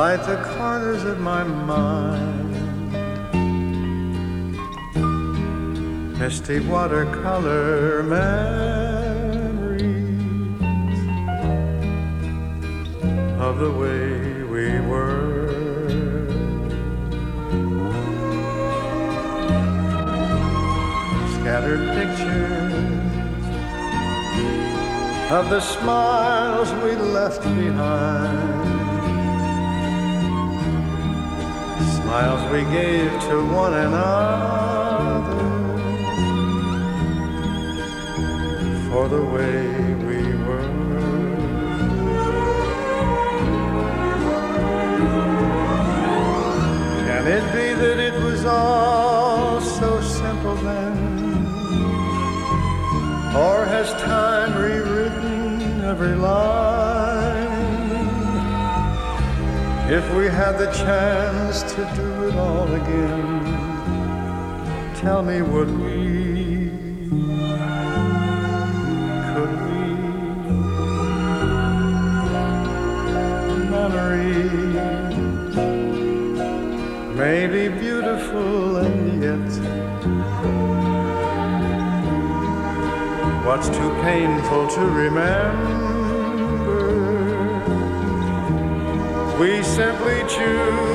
light the corners of my mind. Misty watercolor memories of the way we were. Scattered pictures of the smiles we left behind. Miles we gave to one another for the way we were. Can it be that it was all so simple then? Or has time rewritten every line? If we had the chance to do it all again, tell me, would we? Could we? Memories may be beautiful and yet what's too painful to remember we simply choose